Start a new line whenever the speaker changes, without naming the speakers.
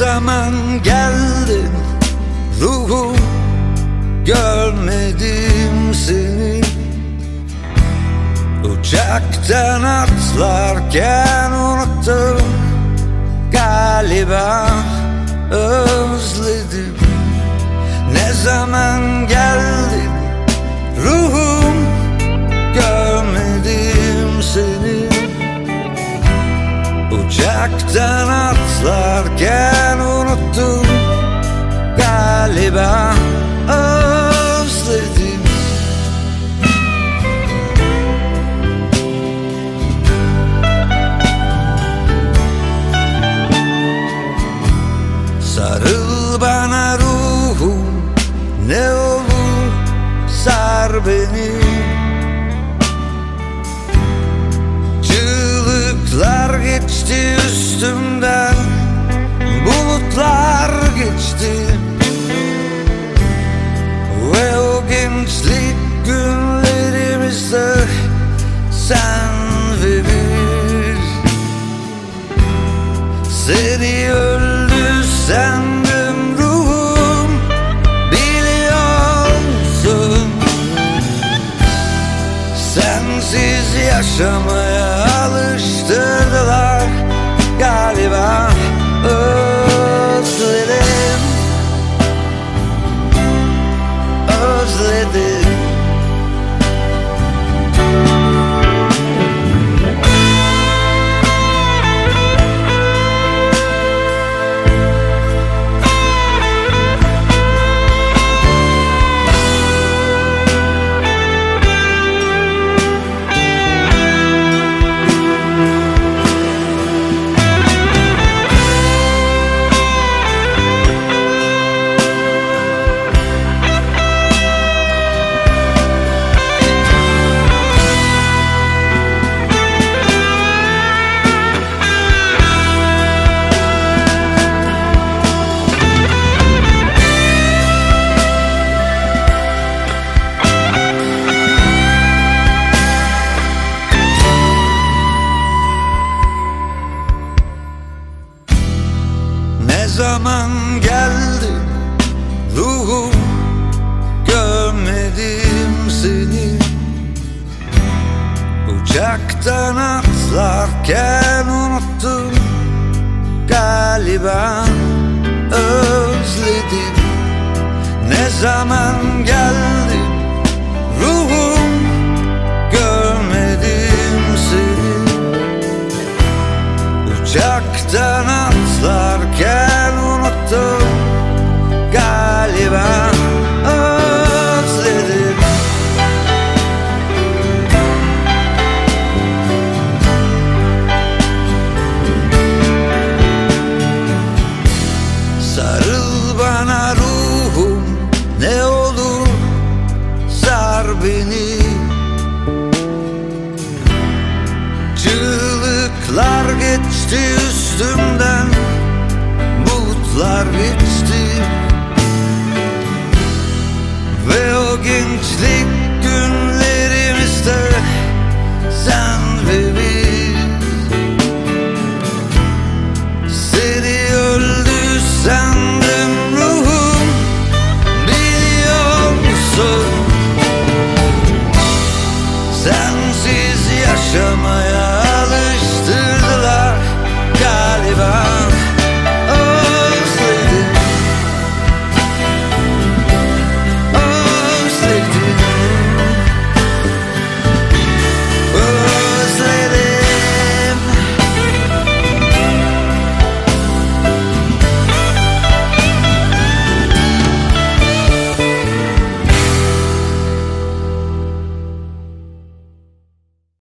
zaman geldin ruhum Görmedim seni. Uçaktan atlarken unuttum Galiba özledim. Ne zaman Uçaktan atlarken unuttum Galiba geçti Galiba özledim Özledim zaman geldi ruhum Görmedim seni. Uçaktan atlarken unuttum Galiba özledim. Ne zaman geldi Sarıl bana ruhum ne olur sar beni. Çığlıklar geçti üstümden Bulutlar geçti. Ve o gençlik